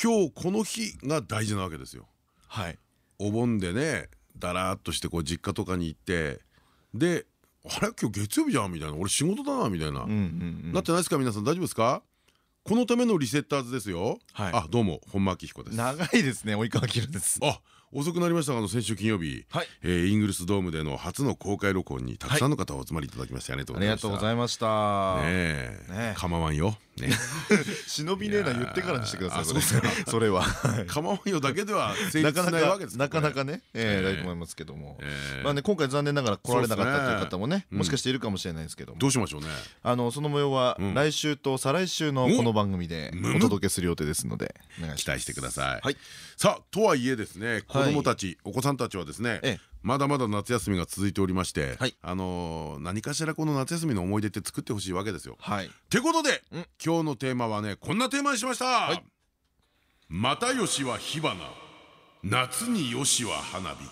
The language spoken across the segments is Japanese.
今日この日が大事なわけですよ。はい。お盆でねだらーっとしてこう実家とかに行ってであれ？今日月曜日じゃん？みたいな。俺仕事だなみたいな、なってないですか皆さん？大丈夫ですか？このためのリセッターズですよ、はい。あどうも本間明彦です。長いですね及川明です。あ遅くなりましたがあの先週金曜日、はい。えーイングルスドームでの初の公開録音にたくさんの方お集まりいただきましてありがとうありがございました。とうございました。ねえ。ねえ。構わんよ、ね、忍びねえな言ってからにしてくださいあそれ。は。構わんよだけでは成立しないわけですなかなこかねええだと思いますけども。まあね今回残念ながら来られなかったという方もねうんもしかしているかもしれないですけども。どうしましょうね。あのその模様はうん。来週と再来週のこの番組でお届けする予定ですのでお願いします。期待してください。はい。さあとはいえですね子どもたち、お子さんたちはですね、ええまだまだ夏休みが続いておりまして、はい。あのー何かしらこの夏休みの思い出って作ってほしいわけですよ。はい。てことで、うん。今日のテーマはねこんなテーマにしました。い。又吉は火花。夏によしは花火。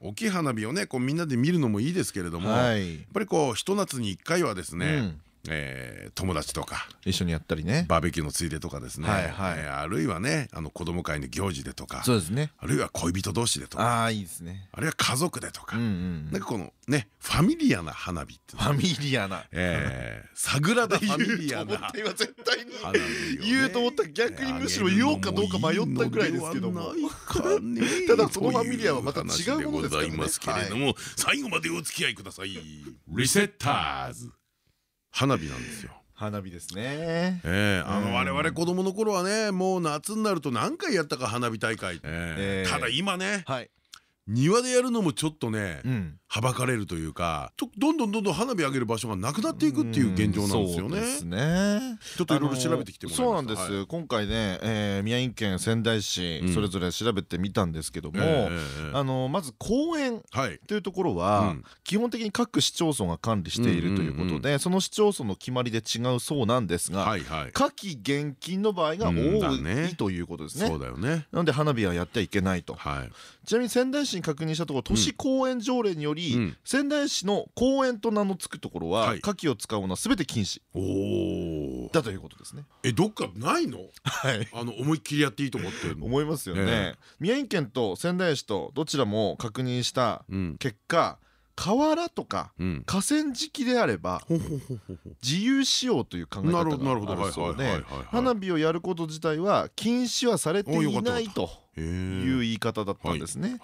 大 きい花火をねこうみんなで見るのもいいですけれども、やっはいぱりこうひと夏に1回はですね、うんえー友達とか一緒にやったりね。バーベキューのついでとかですね、はいはい。えーあるいはねあの子供会の行事でとかそうですね。あるいは恋人同士でとか。ああいいですね。あるいは家族でとか、うんうんなんかこのねファミリアな花火ってファミリアな。えー、サグラダ・ファミリアな今絶対に。言うと思った逆にむしろ言おうかどうか迷ったぐらいですけども。ただそのファミリアはまた違うものでございますけれども、最後までお付き合いくださいリセッターズ花火なんですよ。花火ですね。ええあうん。の我々子供の頃はねもう夏になると何回やったか花火大会、ただ今ねはい庭でやるのもちょっとね、うん。はばかれるというかとどんどんどんどん花火上げる場所がなくなっていくっていう現状なんですよね。ちょっといろいろ調べてきてもらいそうなんでましたす今回ねえー宮城県仙台市うん。それぞれ調べてみたんですけどもあのまず公園はい。というところうはん。基本的に各市町村が管理しているということでその市町村の決まりで違うそうなんですがはいはい。夏季厳禁の場合が多いということですね。そうだよね。なので花火はやってはいけないと。はい。ちなみに仙台市に確認したところ都市公園条例により、うん仙台市の公園と名の付くところは、はい火器を使うのは全て禁止おお。だということですね。えどっかないの？はいあの思いっきりやっていいと思ってるの？思いますよね、え宮城県と仙台市とどちらも確認したうん結果河原とかうん。河川敷であれば。自由使用という考え方なるほどなるほどがあるそうで花火をやること自体は禁止はされていないと。いう言い方だったんですね。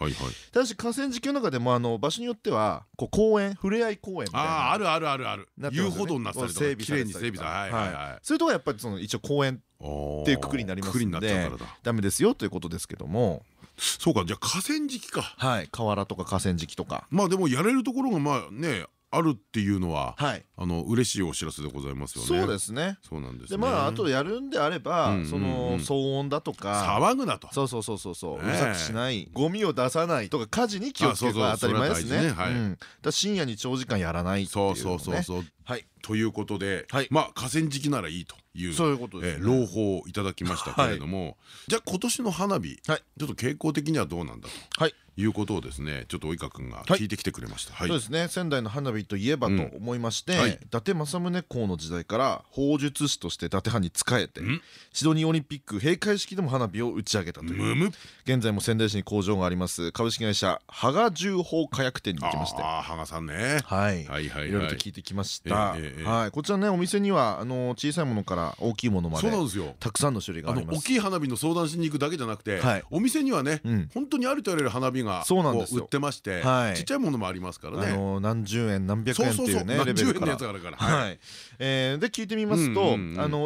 ただし河川敷の中でもあの場所によってはこう公園ふれあい公園みたいなあるあるあるある。遊歩道になってたりとか整備綺麗に整備されはいはいはいはい。そういうところはやっぱりその一応公園っっていうくくりになりますので。ダメですよということですけどもそうかじゃあ河川敷か。はい河原とか河川敷とかまあでもやれるところがまあねあるっていうのははい。あの嬉しいお知らせでございますよね。そうですね。そうなんですね。でまああとやるんであればその騒音だとか騒ぐなと。そうそうそうそうそう。うるさくしないゴミを出さないとか火事に気をつける当たり前ですね。はい。うん。だ深夜に長時間やらないっていうそうそうそうそう。はい。ということで、はい。まあ河川敷ならいいというそういうことですね。えー朗報をいただきましたけれども、じゃあ今年の花火、はい。ちょっと傾向的にはどうなんだとはい。いうことをですねちょっと及川君がはい。聞いてきてくれました。はい。そうですね。仙台の花火といえばと思いまして、はい。伊達政宗公の時代から砲術師として伊達藩に仕えてん。シドニーオリンピック閉会式でも花火を打ち上げたという。現在も仙台市に工場があります株式会社羽賀重砲火薬店に行きまして。羽賀さんね。はい。はいはいはい。いろいろと聞いてきましたはい。こちらねお店にはあの小さいものから大きいものまでそうなんですよ。たくさんの種類がああります。の大きい花火の相談しに行くだけじゃなくて、はい。お店にはね、うん。本当にありとあらゆる花火がそうなんですよ。こ売ってまして、はい。ちっちゃいものもありますからね。あの何十円何百円ってそうねレベルから。やつがあるから。はい。で聞いてみますと、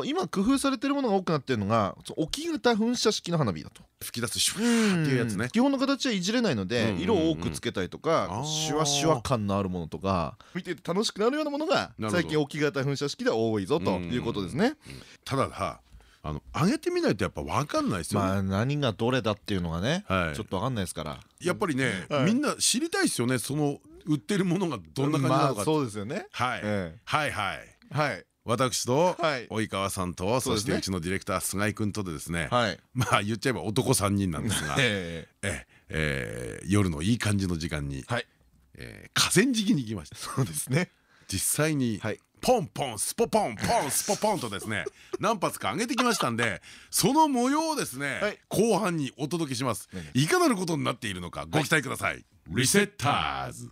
今工夫されてるものが多くなってるのが置き型噴射式の花火だと。吹き出すシュワーっていうやつね。基本の形はいじれないので、色を多くつけたりとか、シュワシュワ感のあるものとか見てて楽しくなるようなものが最近置き型噴射式では多いぞということですね。たださあの上げてみないとやっぱ分かんないですよ。まあ何がどれだっていうのがねはい。ちょっと分かんないですから。やっぱりねはい。みんな知りたいですよね。その売ってるものがどんな感じなのかまあそうですよね。はい。えはいはい。えはい。私とはい。及川さんとそしてうちのディレクター菅井君とでですねはい。まあ言っちゃえば男3人なんですが えええー夜のいい感じの時間にえはい。えー河川敷に行きました。そうですね実際にはい。ポンポンスポポンポンスポポンとですね 何発か上げてきましたんでその模様をですね、はい。後半にお届けします。ねいかなることになっているのかご期待ください、リセッターズ。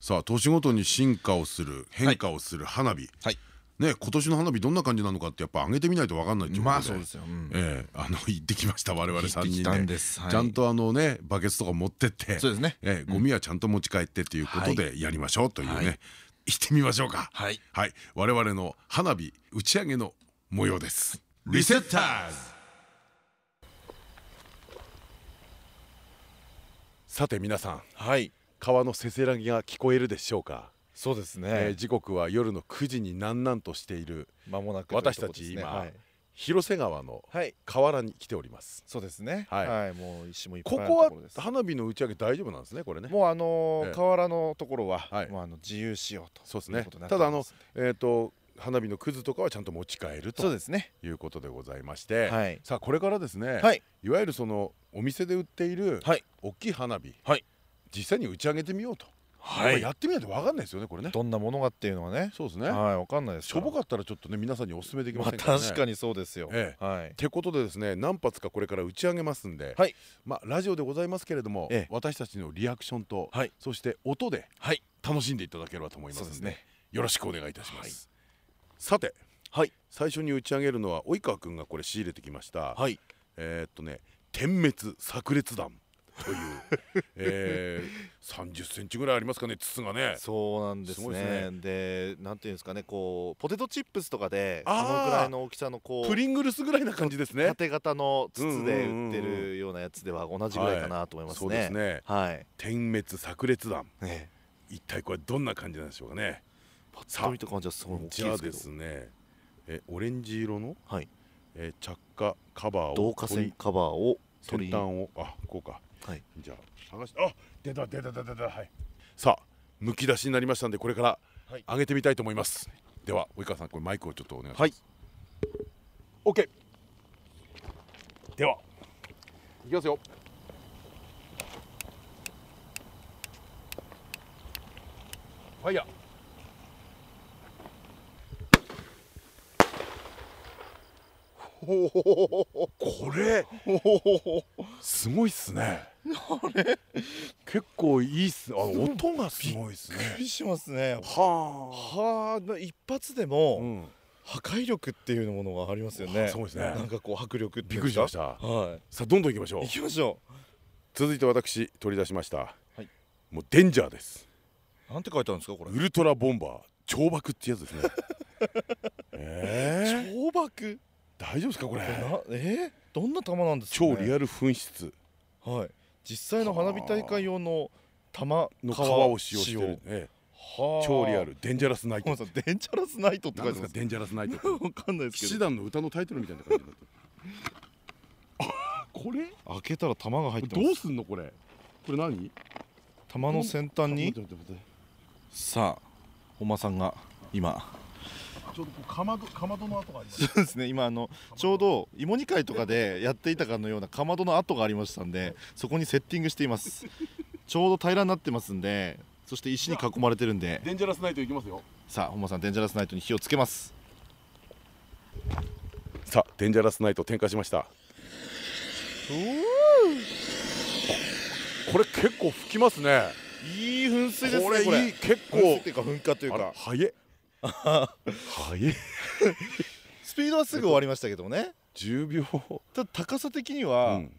さあ年ごとに進化をする変化をする花火、はい。ね今年の花火どんな感じなのかってやっぱ上げてみないと分かんないっていうことで。まあそうですよ。うん。ええあの行ってきました我々3行ってきたん人でです。はい。ちゃんとあのねバケツとか持ってって。そうですね。ええゴミはちゃんと持ち帰ってっていうことでやりましょうというはい。ね行ってみましょうか。はい。はい。我々の花火打ち上げの模様です。リセッターズ。さて皆さんはい。川のせせらぎが聞こえるでしょうか、そうですね、えー時刻は夜の9時になんなんとしている間もなく私というとこですたち今はい、広瀬川のはい、河原に来ております。そうですね。ははいい、もう石もいっぱいこことは花火の打ち上げ大丈夫なんですねこれね。もうあの河原のところは、はい。もうあの自由使用とそうですね。ただあのえっと花火のくずとかはちゃんと持ち帰るとそうですね。いうことでございまして、はい。さあこれからですね、はい。いわゆるそのお店で売っているはい。大きい花火、はい。実際に打ち上げてみようと、はやっぱやってみないと分かんないですよねこれね。どんなものがっていうのはね。そうですね、はいわかんないです。しょぼかっったらちょっとね皆さんにお勧めできままあせんからね、確かにそうですよ、ええ。はい。ってことでですね何発かこれから打ち上げますんで、はい。まあラジオでございますけれども、ええ。私たちのリアクションと、はい。そして音ではい。楽しんでいただければと思いますのでね。よろしくお願いいたします、さてはい。最初に打ち上げるのは及川君がこれ仕入れてきました、はい。えーっとね点滅炸裂弾という、えー、30センチぐらいありますかね筒がね。そうなんですね。ででなんていうんですかねこうポテトチップスとかでこあー。のぐらいの大きさのこうプリングルスぐらいな感じですね。縦型の筒で売ってるようなやつでは同じぐらいかなと思いますそうですね。ねはい。点滅炸裂弾。ね一体これどんな感じなんでしょうかね。パッと見た感じはすごい大きじゃあでいですけど。すね。えオレンジ色の、はい。えー着火カバーを導火線カバーを取り先端を。あこうかはい。じゃあ探してあ出た出た出た出たはい。さあむき出しになりましたんでこれからはい。上げてみたいと思います、では及川さんこれマイクをちょっとお願いします、はい。OK では。いきますよ。ファイヤーこれすごいっすね。結構いいっす。あ音がすごいっすね。びっくりしますね。ははあ、一発であ、もうん、破壊力っていうものがありますよね。すごいですね。なんかこう迫力びっくりしました。はさあどんどん行きましょう。い。行きましょ続いて私取り出しました、はい。もうデンジャーです。う。なんて書いてあるんですかこれ？ウ。ルトラボンバー超爆ってやつですね。えー、超爆？大丈夫ですかこれ？えーどんな玉なんですか、ね？超リアル噴出はい。実際の花火大会用の玉の皮を使用してる、ええ。はあ。超リアル。デンジャラスナイト。デンジャラスナイトって書いてます。デンジャラスナイトわかんないです騎士けど団の歌のタイトルみたいな感じになっこれ？開けたら玉が入ってまどうすすんのこれ？これ何？玉の先端に？さあ本間さんが今ちょうどこうかまどかまどの跡がありまそうですね。今あのちょうど芋煮会とかでやっていたかのようなかまどの跡がありましたんでそこにセッティングしています。ちょうど平らになってますんでそして石に囲まれてるんで。デンジャラスナイトいきますよ。さあ本間さんデンジャラスナイトに火をつけます。さあデンジャラスナイト点火しました。これ結構吹きますね。いい噴水ですねこれこれ。いい結噴水構っていうか噴火というか。早え早えスピードはすぐ終わりましたけどもね。10秒。ただ高さ的にうはん。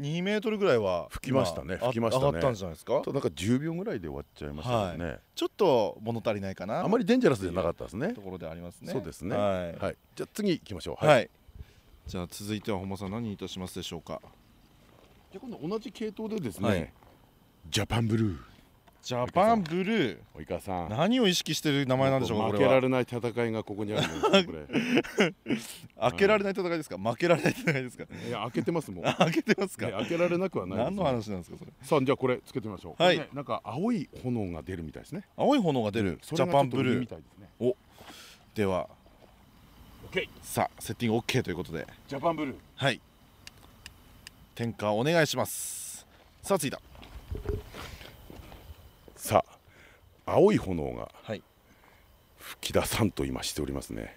2メートルぐらいは吹きましたね。今吹きましたね。上がったんじゃないですか？となんか10秒ぐらいで終わっちゃいましたよね、ちょっと物足りないかな。あまりデンジャラスじゃなかったですね。ところでありますね。そうですね。はい、はい。じゃあ次行きましょう。はい。じゃあ続いては本間さん何にいたしますでしょうか？じゃあ今度同じ系統でですね、はい。ジャパンブルージャパンブルー。及川さん。何を意識してる名前なんでしょうかこ負けられない戦いがここにあるんですよこれ。開けられない戦いですか？負けられない戦いですか？いや開けてますもん。開けてますか？ね開けられなくはない何の話なんですかそれ？さあじゃあこれつけてみましょう。はい。なんか青い炎が出るみたいですね。青い炎が出るそジャパンブルー。みたいですね。では。OK さあセッティング OK ということで。ジャパンブルー。はい。点火お願いします。さあついたさあ青い炎がはい。吹き出さんと今しておりますね。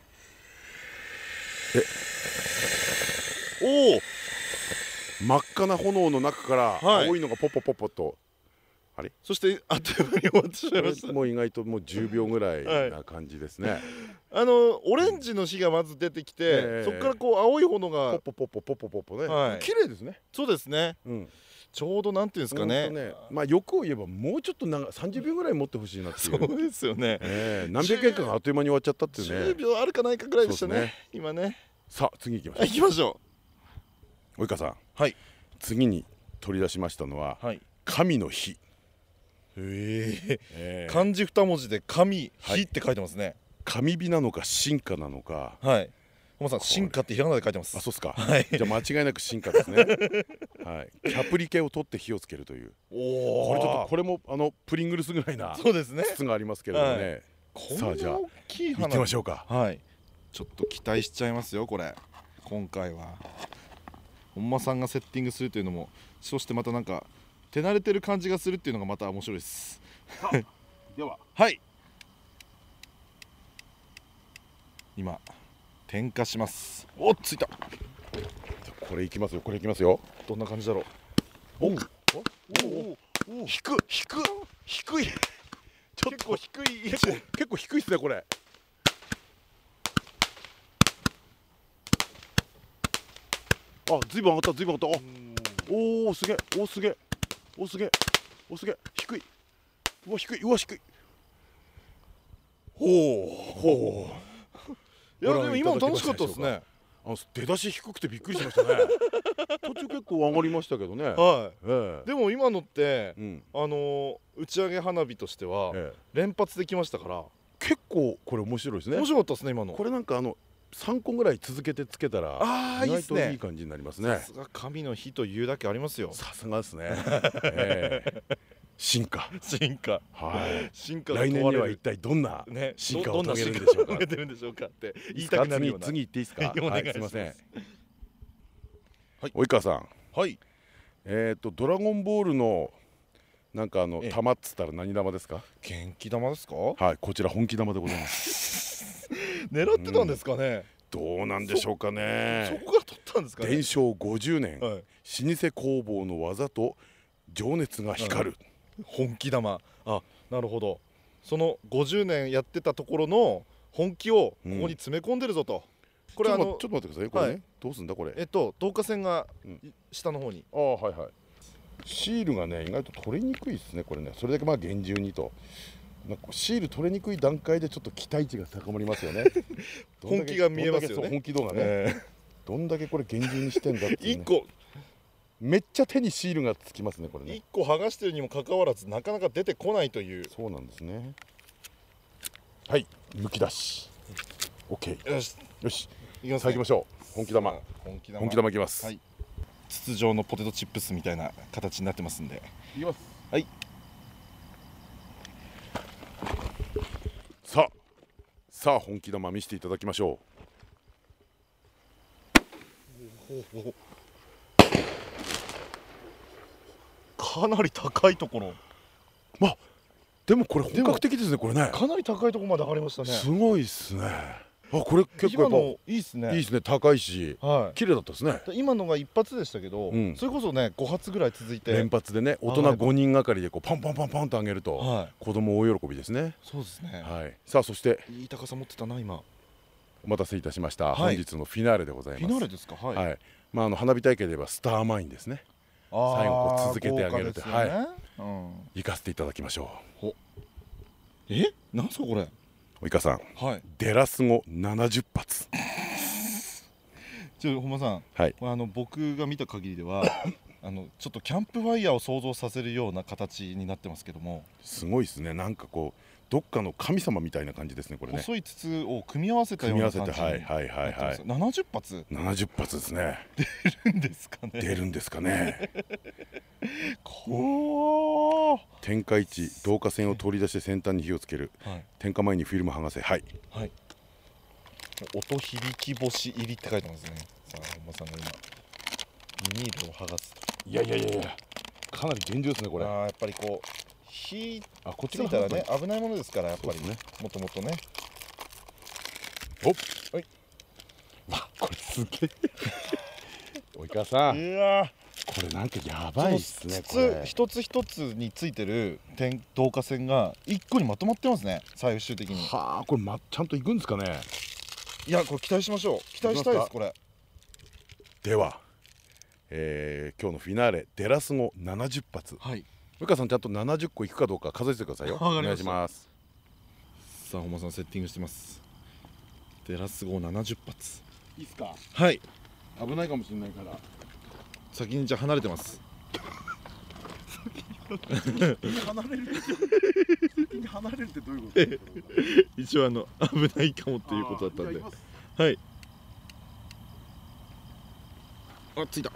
おお。真っ赤な炎の中からはい。青いのがポッポポッポと。そしてあっという間に終わってしまいました。もう意外ともう10秒ぐらいな感じですね、あのオレンジの火がまず出てきて、ええ。そこからこう青い炎ポがッポポッポポッポポッポね、はい。綺麗ですね。そうですね。うんちょうどなんていうんですかね。ほんとまあ欲を言えばもうちょっと長30秒ぐらい持ってほしいなっていそううですよね。ええ何百円かがあっという間に終わっちゃったっていう10ね秒あるかないかぐらいでしたねね。今ね。さあ次行きましょはい行きましょう。及川さん。はい。次に取り出しましたのはうはい。神の火、へえ。ええ。漢字二文字で神はい。火って書いてますね。神火なのか進化なのか。はい本間さんれ。進化ってひらがなで書いてます。あそうっすか、はい。じゃあ間違いなく進化ですね。はい。キャプリケを取って火をつけるという。おこれちょっとこれもあのプリングルスぐらいなそうですね。筒がありますけれどもね、こさあじゃあんな大きい行花ってみましょうか。はい。ちょっと期待しちゃいますよこれ。今回は。本間さんがセッティングするというのもそしてまたなんか手慣れてる感じがするっていうのがまた面白いです。では。はい。今点火します。おっついた。これいきますよこれいきますよ。どんな感じだろう。おおおお引く引く低いちょっと結構低い位結構結構低いですねこれ。あずいぶん上がったずいぶん上がった。あおおすげえ。おすげえ。おすげえ。おすげえ。低い。うわ低い。うわ低い。ほうほういやでも今も楽しかったですね。あの出だし低くてびっくりしましたね。途中結構上がりましたけどね。はえいでも今のってえうん。あのー打ち上げ花火としてはええ。連発できましたから。結構これ面白いですね。面白かったですね今の。これなんかあの3個ぐらい続けてつけたらああいい意外といい感じになりますさねすが神の日というだけありますよ。さすがですね、ええ。進化。進化。はい。進化が来年には一体どんなね進化を遂げるんでしょうか。進化を遂げてるんでしょうかって言いたくなるような。次次行っていいですか？お願いすすいません。はい。及川さん。はい。えっ、とドラゴンボールのなんかあのええ。玉っつったら何玉ですか？元気玉ですか？はいこちら本気玉でございます狙ってたんですかね。どうなんでしょうかそねこから取ったんですかね。伝承50年はい。老舗工房の技と情熱が光る、本気玉。あなるほど。その50年やってたところの本気をここに詰め込んでるぞと、これあのちょっと待ってください。これね、はい。どうすんだこれ。えっと導火線がうん。い下の方に。ああはいはい。シールがね意外と取れにくいですねこれね。それだけまあ厳重にとなんかシール取れにくい段階でちょっと期待値が高まりますよね。本気が見えますよね。本気度がね、えどんだけこれ厳重にしてんだってーいう、ね。一、個。めっちゃ手にシールがつきますねこれね。一個剥がしてるにもかかわらずなかなか出てこないという。そうなんですね。はいむき出し。OK よし。よし。いきます、さあ行きましょう。本気玉。本気玉。本気玉いきます、はい。筒状のポテトチップスみたいな形になってますんで。いきます。はいさあさあ本気玉見せていただきましょかなり高いところ。うでもこれ本格的ですねこれね。かなり高いところまで上がりましたね。すごいっすねあこれ結構のいいっすね。いいですね。高いし。はい。綺麗だったですね。今のが一発でしたけど、うん。それこそね5発ぐらい続いて。連発でね大人はい5人がかりでこうパンパンパンパンと上げるとはい。子供大喜びですね。そうですね、はい。さあそして。い、い高さ持ってたな今。お待たせいたしました。はい。本日のフィナーレでございます。フィナーレですか？はい、はい。まああの花火大会で言えばスターマインですね。最後こう続けてあげるって豪華ですよね。うん。行かせていただきましょえ？なんすかこれ。う及川さんはい。デラス語70発。ちょ本間さん。はい。あの僕が見た限りではあのちょっとキャンプファイヤーを想像させるような形になってますけども、すごいですね。なんかこうどっかの神様みたいな感じですねこれね。細い筒を組み合わせたような感じはいはいはいはいなってます70発70発ですね。出るんですかね。出るんですかね。こ天下一導火線を取り出して先端に火をつける。うはい。点火前にフィルム剥がせはい。はい。音響き星入りって書いてますね。さあ本間さんが今。ビニールを剥がすいやいやいやいや。かなり厳重ですねこれ。あーやっぱりこう火あこっついたらね危ないものですからやっぱり。ね。もともとね。おはい。わこれすげえ。及川さん。いやこれなんかやばいっすねこ筒れ。一つ一つについてる点導火線が一個にまとまってますね最終的に。はあこれ、ま、ちゃんといくんですかね。いやこれ期待しましょう。期待したいですこれ。では、えー今日のフィナーレデラスゴ70発。はい。及川さんちゃんと70個いくかどうか数えてくださいよお願いします。さあ本間さんセッティングしてます。デラス号70発。いいっすか？はい。危ないかもしれないから。先にじゃあ離れてます。離れる。って離れるってどういうこと？一応あの危ないかもっていうことだったんで。はいあついた。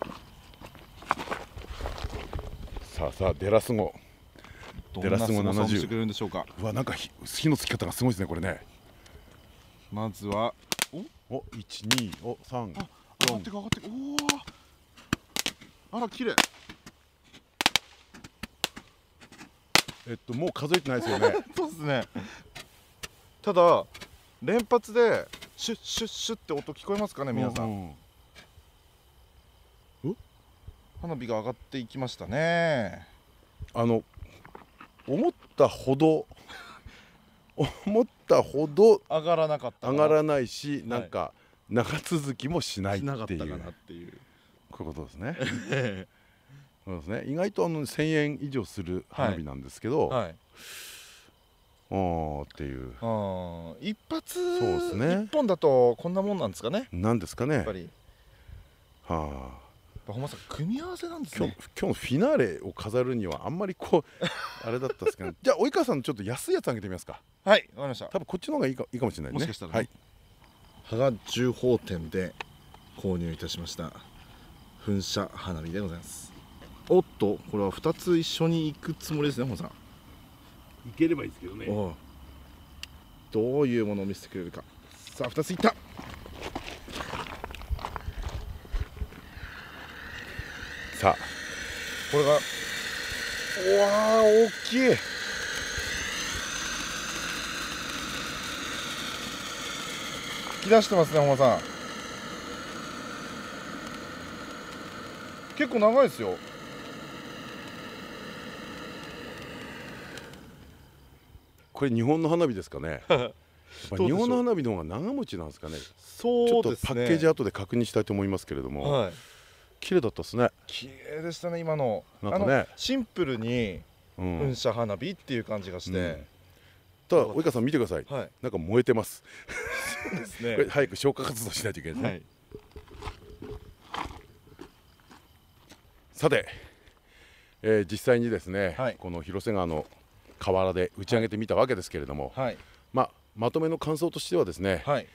さあさあデラスゴ。どデラスゴんな操作を70してくれるんでしょうか。うわなんか火火のつき方がすごいですねこれね。まずはお？一二お三上がってく上がってくおおあら綺麗。えっともう数えてないですよね。そうですね。ただ連発でシュッシュッシュッって音聞こえますかね皆さん、うんうん花火が上がっていきましたね。あの思ったほど 思ったほど上がらなかった上がらなないし、なんか長続きもしないっていう。なかったかなっていう。こういうことですね。そうですね。意外とあの1000円以上する花火なんですけど、はい。おーっていう。一発そうですね。一本だとこんなもんなんですかね。なんですかね。やっぱり。はあほんまさん組み合わせなんです今日ね今日のフィナーレを飾るにはあんまりこうあれだったんですけど じゃあ及川さんのちょっと安いやつあげてみますか。はいわかりました。多分こっちの方がいいかいいかもしれないね。もしかしたらね。はい。羽賀重宝店で購入いたしました。噴射花火でございます。おっとこれは2つ一緒に行くつもりですね本さん。いければいいですけどね。おう。どういうものを見せてくれるか。さあ2ついったさあこれが。うわー大きい。吹き出してますね本間さん。結構長いですよ。これ日本の花火ですかね？日本の花火の方が長持ちなんですかね？ちょっとそうですね。パッケージ後で確認したいと思いますけれども、はい綺麗だったですね、綺麗でしたね今の。なんかね。シンプルにうん。噴射花火っていう感じがして、ただ及川さん見てください。はい。なんか燃えてます、そうですこれ 早く消火活動しないといけないはい。さて、えー実際にですね、はい。この広瀬川の河原で打ち上げてみたわけですけれども、はい。まあまとめの感想としてはですね、はい。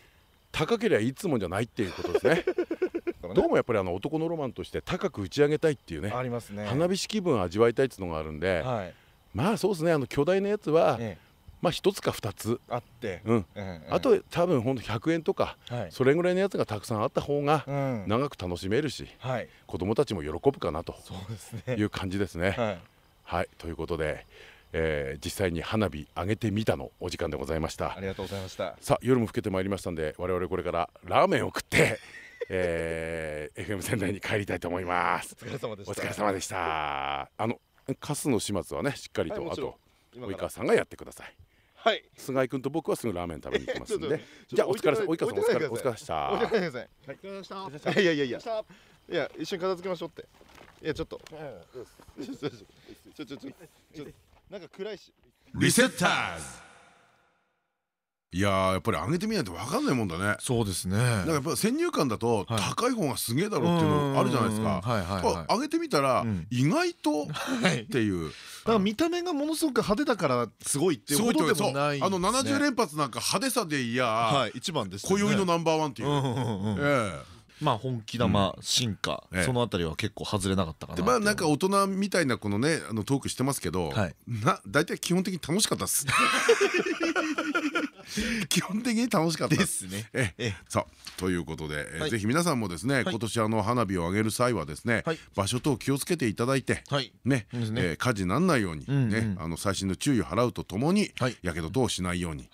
高ければいつもじゃないっていうことですね どうもやっぱりあの男のロマンとして高く打ち上げたいっていうね。ありますね。花火師気分を味わいたいっていうのがあるんで、はい。まあそうですねあの巨大なやつは、ええ。まあ一つか二つ、あって、うん、ええあと多分ほんと100円とか、はい。それぐらいのやつがたくさんあった方がうん。長く楽しめるし、はい。子供たちも喜ぶかなと。そうですね。いう感じですね。はい。はい。ということで、えー実際に花火上げてみたのお時間でございました。ありがとうございました。さあ夜も更けてまいりましたんで我々これからラーメンを食って、えー FM 仙台に帰りたいと思います。お疲れ様でした。お疲れ様でした。あのカスの始末はねしっかりと、はいあと及川さんがやってください。はい。菅井君と僕はすぐラーメン食べに行きますんで。っとじゃあお疲れ様及川さんお疲れお疲れでした。置いてないでください。ありがとうございましたいやいやいや。いや一緒に片付けましょうって。いやちょっと。ちょちょちょちょちょちょちょなんか暗いしリセッターズいやーやっぱり上げてみないと分かんないもんだね。そうですね。だからやっぱ先入観だとはい。高い方がすげえだろうっていうのあるじゃないですか。上げてみたらうん。意外と はい。っていう。だから見た目がものすごく派手だからすごいっていうことでもないあの70連連発なんか派手さでいやはい一番です今宵のナンバーワンっていう。うんうんうんうん。えまあ本気玉進化ええ。そのあたりは結構外れなかったかなまあなんか大人みたいなこのねあのトークしてますけどはい。な大体基本的に楽しかったです 基本的に楽しかった。でですすね。ええ。えさあということで、ぜひ皆さんもですね、い。今年あの花火を上げる際はですね、はい。場所等気をつけていただいて、はい。ね火事にならないように、ねあの細心の注意を払うとともにはい。やけど等をしないように、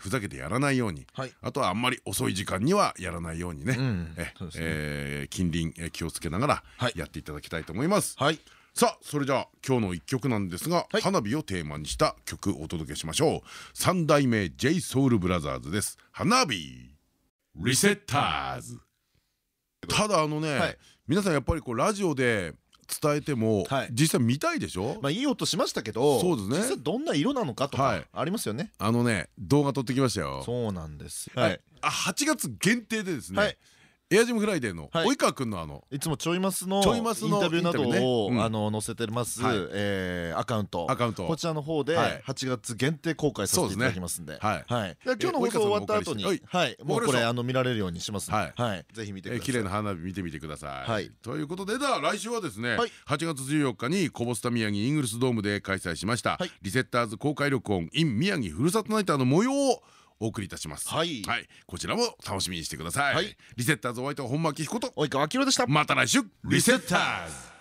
ふざけてやらないように、はい。あとはあんまり遅い時間にはやらないようにね、近隣、えー気をつけながらはい。やっていただきたいと思います。はいさあそれじゃあ今日の一曲なんですが、はい。花火をテーマにした曲をお届けしましょう。三代目 j イソ u l ブラザーズです。花火リセッターズ。ただあのね、はい。皆さんやっぱりこうラジオで伝えても、はい。実際見たいでしょ、まあいい音しましたけどそうですね。実際どんな色なのかとはい。かありますよね。あのね動画撮ってきましたよ。そうなんです。はい。あ8月限定でですね、はい Air Jam Friday のはい。及川くんのあのいつもちょいマスのちょいマスのインタビューなどをあの載せてますアカウント。アカウント。こちらの方ではい。8月限定公開させていただきますんで。今日の放送終わった後にもうこれあの見られるようにしますんで。ぜひ見てください。えー綺麗な花火見てみてください。はい。ということででは来週はですね、はい。8月14日にコボスタ宮城イングルスドームで開催しました、はい。リセッターズ公開録音 in 宮城ふるさとナイターの模様をお送りいたします。はい。こちらも楽しみにしてください。はい。リセッターズお相手は本間明彦と。及川明宏でした。また来週。リセッターズ